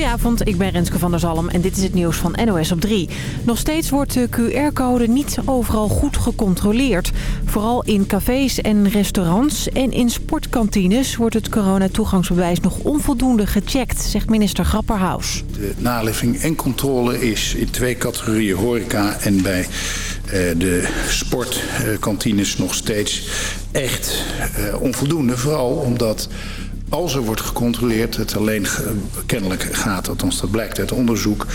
Goedenavond, ik ben Renske van der Zalm en dit is het nieuws van NOS op 3. Nog steeds wordt de QR-code niet overal goed gecontroleerd. Vooral in cafés en restaurants en in sportkantines wordt het coronatoegangsbewijs nog onvoldoende gecheckt, zegt minister Grapperhaus. De naleving en controle is in twee categorieën horeca en bij eh, de sportkantines nog steeds echt eh, onvoldoende. Vooral omdat als er wordt gecontroleerd, het alleen kennelijk gaat, althans dat blijkt uit onderzoek,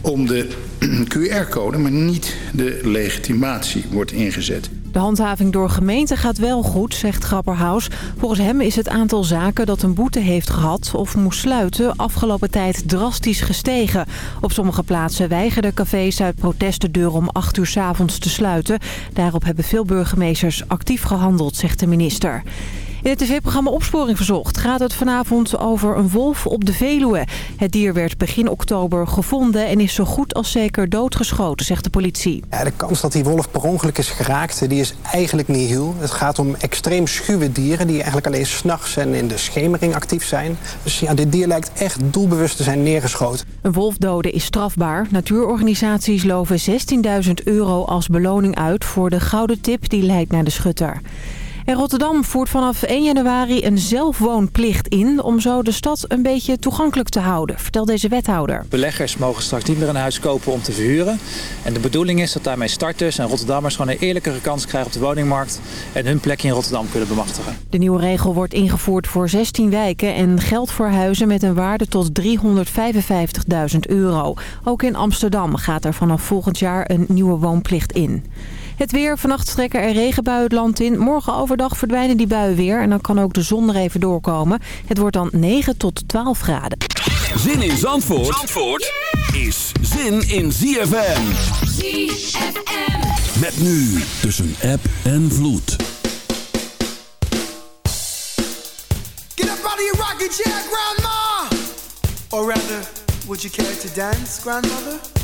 om de QR-code, maar niet de legitimatie wordt ingezet. De handhaving door gemeenten gaat wel goed, zegt Grapperhaus. Volgens hem is het aantal zaken dat een boete heeft gehad of moest sluiten afgelopen tijd drastisch gestegen. Op sommige plaatsen weigerden cafés uit protest de deur om 8 uur s avonds te sluiten. Daarop hebben veel burgemeesters actief gehandeld, zegt de minister. In het tv-programma Opsporing Verzocht gaat het vanavond over een wolf op de Veluwe. Het dier werd begin oktober gevonden en is zo goed als zeker doodgeschoten, zegt de politie. Ja, de kans dat die wolf per ongeluk is geraakt, die is eigenlijk niet heel. Het gaat om extreem schuwe dieren die eigenlijk alleen s'nachts en in de schemering actief zijn. Dus ja, dit dier lijkt echt doelbewust te zijn neergeschoten. Een wolf doden is strafbaar. Natuurorganisaties loven 16.000 euro als beloning uit voor de gouden tip die leidt naar de schutter. En Rotterdam voert vanaf 1 januari een zelfwoonplicht in... om zo de stad een beetje toegankelijk te houden, vertelt deze wethouder. Beleggers mogen straks niet meer een huis kopen om te verhuren. En de bedoeling is dat daarmee starters en Rotterdammers... gewoon een eerlijkere kans krijgen op de woningmarkt... en hun plekje in Rotterdam kunnen bemachtigen. De nieuwe regel wordt ingevoerd voor 16 wijken... en geldt voor huizen met een waarde tot 355.000 euro. Ook in Amsterdam gaat er vanaf volgend jaar een nieuwe woonplicht in. Het weer, vannacht trekken er regenbuien het land in. Morgen overdag verdwijnen die buien weer en dan kan ook de zon er even doorkomen. Het wordt dan 9 tot 12 graden. Zin in Zandvoort, Zandvoort is zin in ZFM. ZFM. Met nu tussen app en vloed. Get up out of your rocking chair, grandma! Or rather, would you care to dance, grandmother?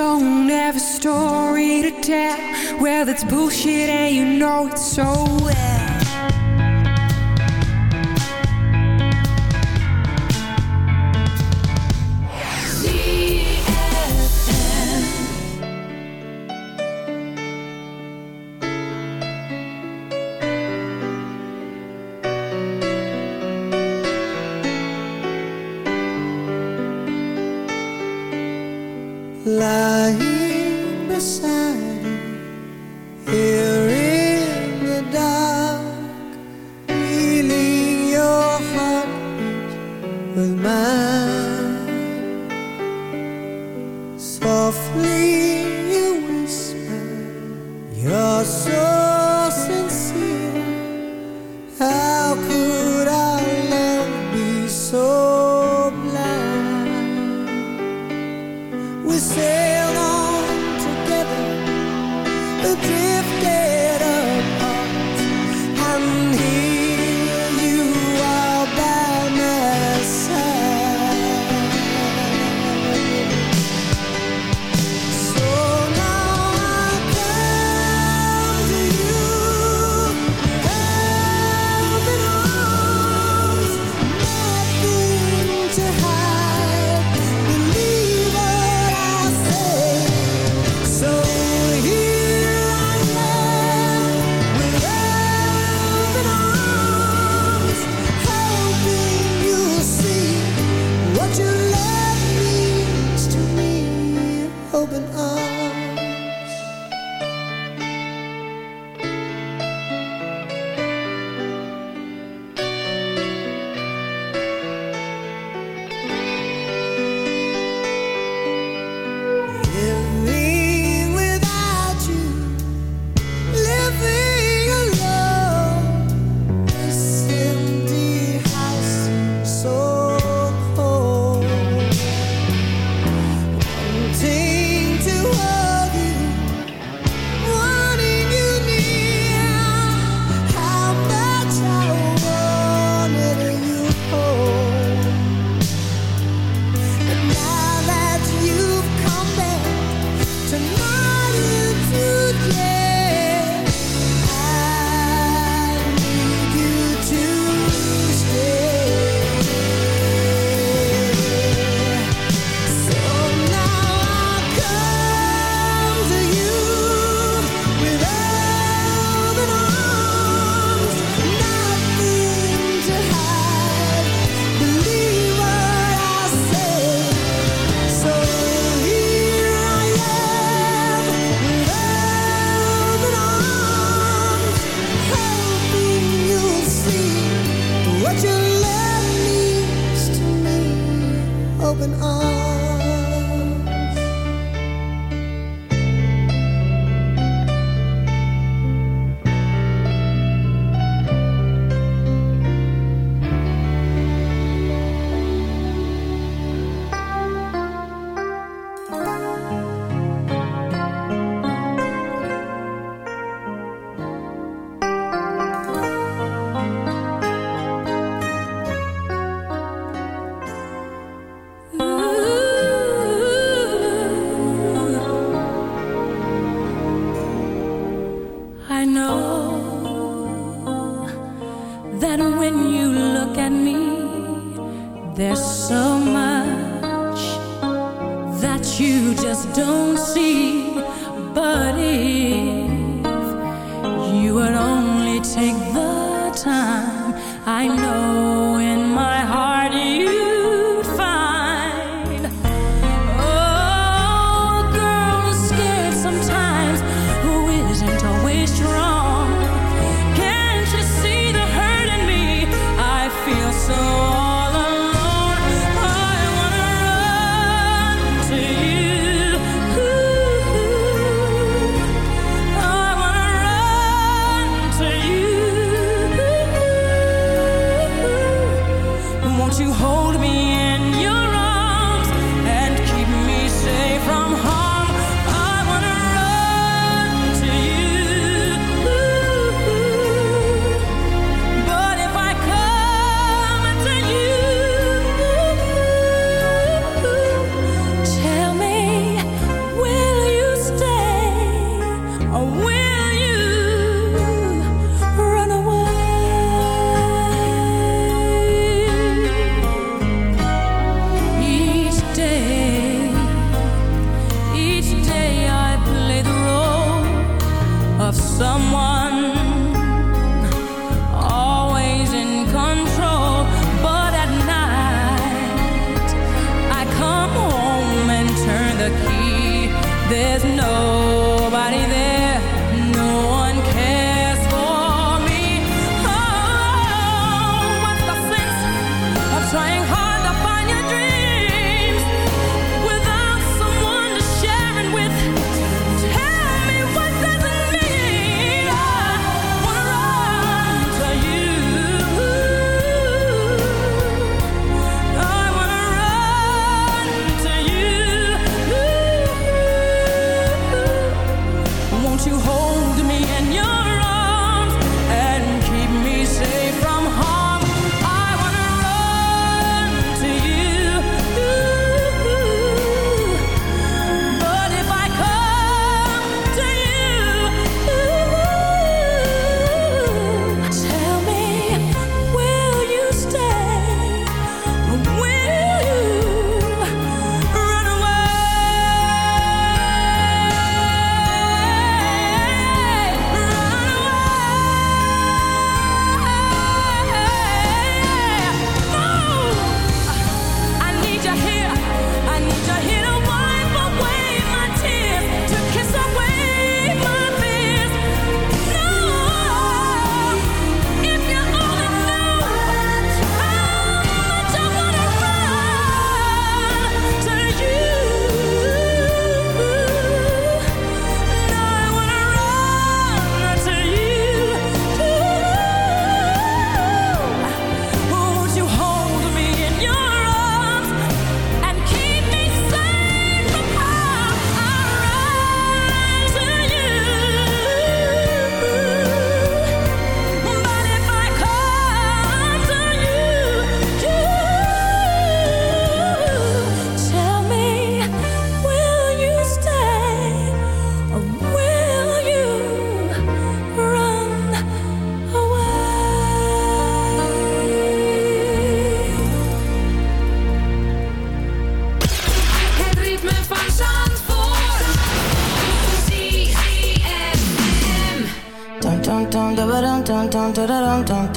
don't have a story to tell. Well, that's bullshit and you know it so well.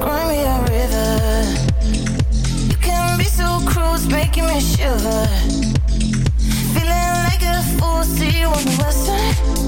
Cry me a river You can be so cruel, making me shiver Feeling like a fool, see you on the west side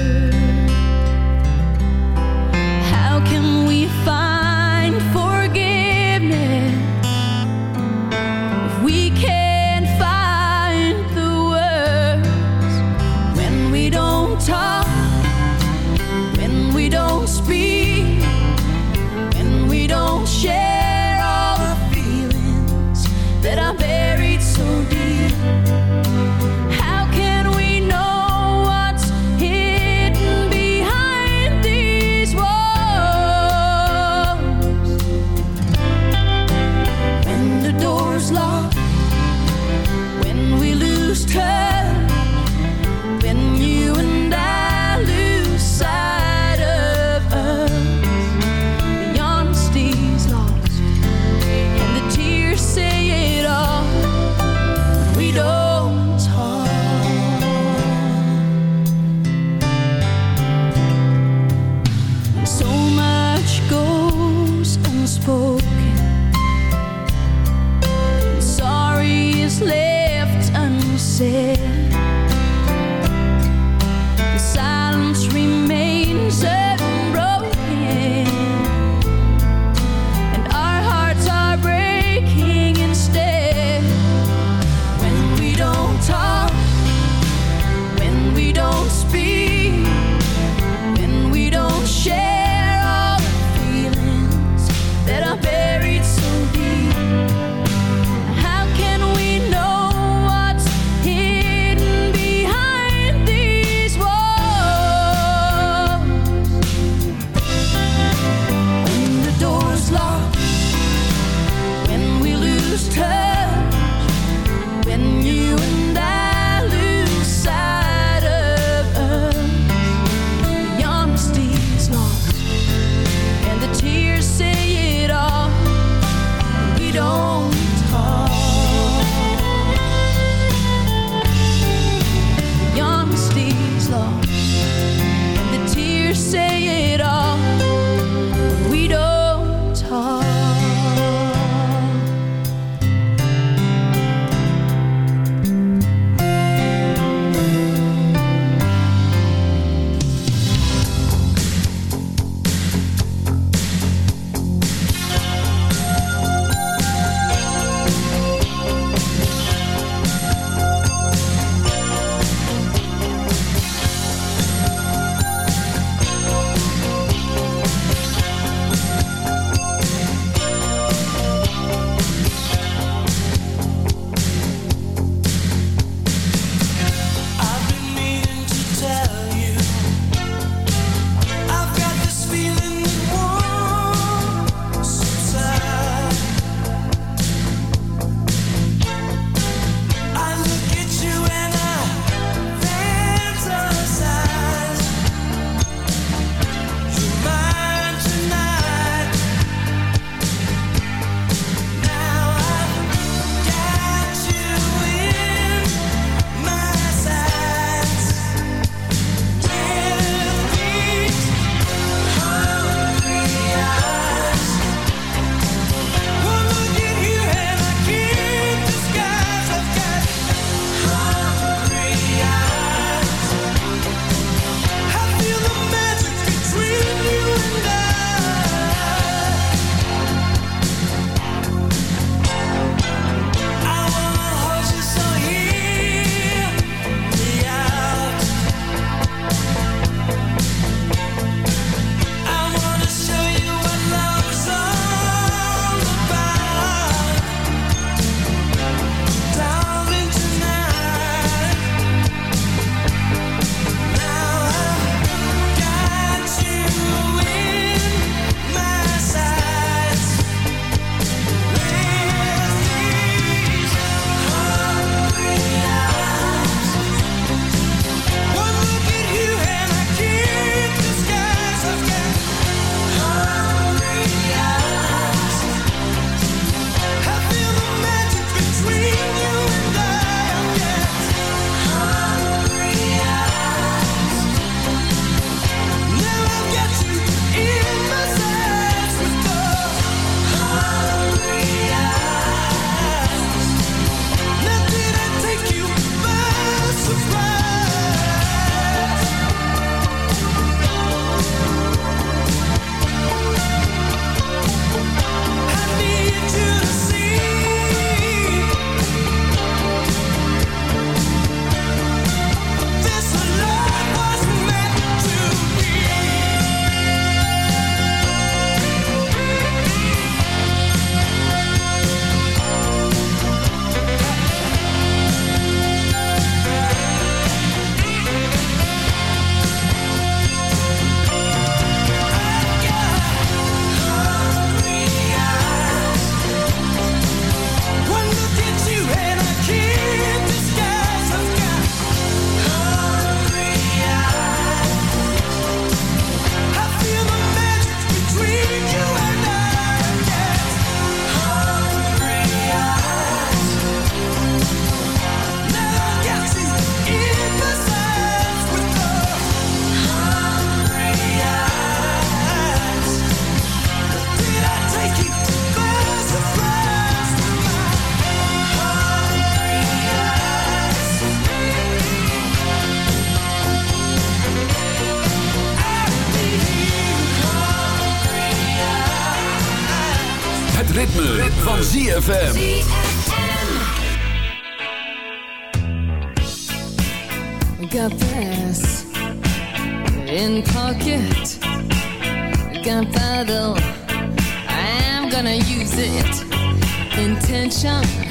ritme, ritme. van ZFM. Got this in pocket. Got paddle. I'm gonna use it. Intention.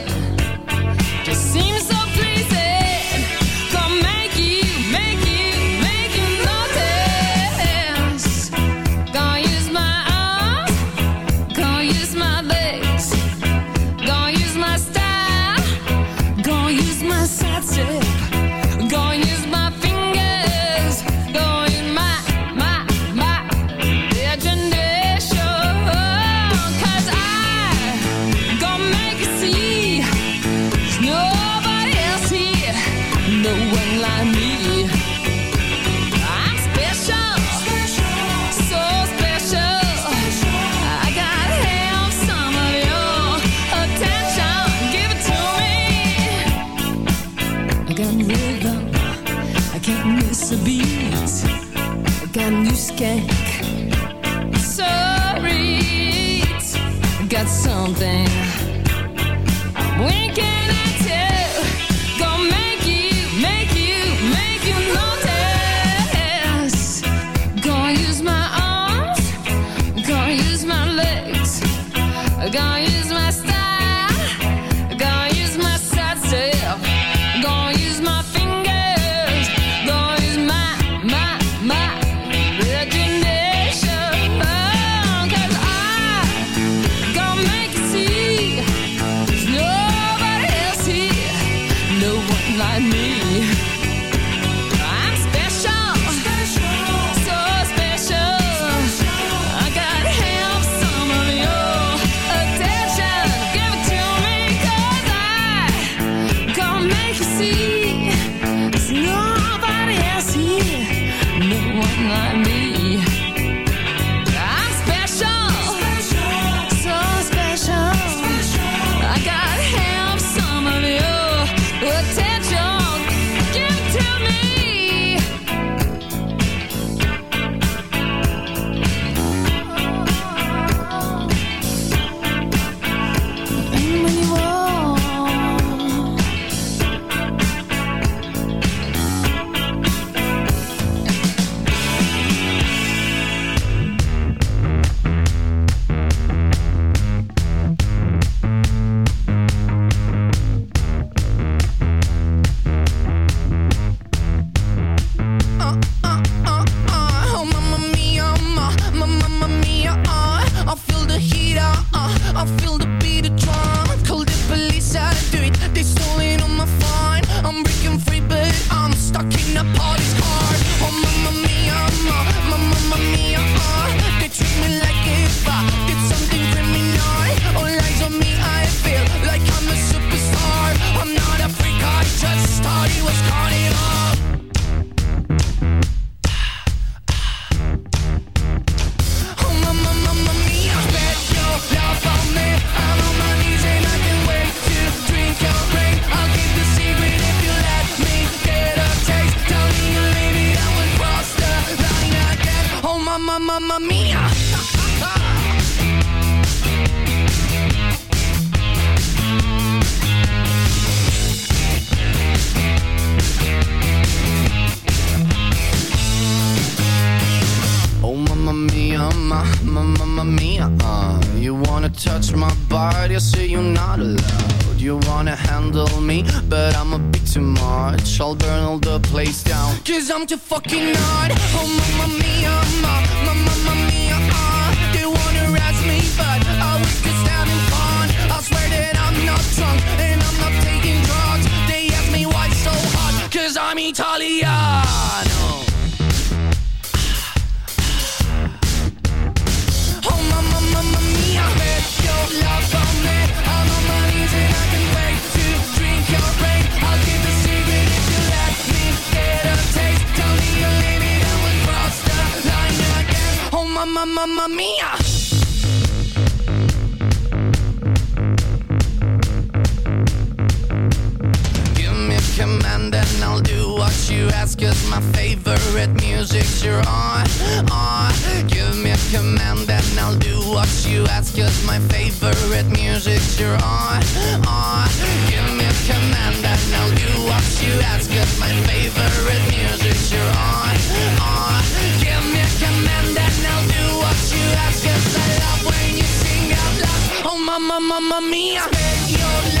such a fucking nerd. Oh mamma, mamma mia.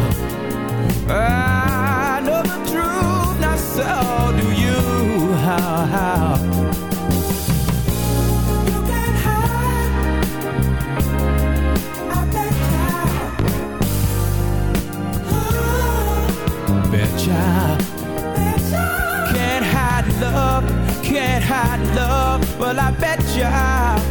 I know the truth, not so do you. How, how? You can't hide. I bet Betcha. Can't hide love, can't hide love. Well, I bet ya.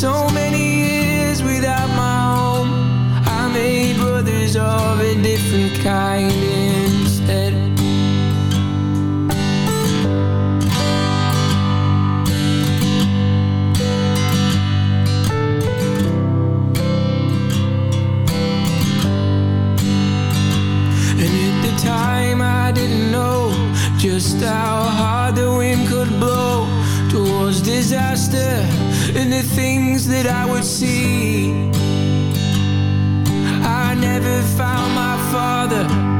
so many years without my home. I made brothers of a different kind things that I would see. I never found my father.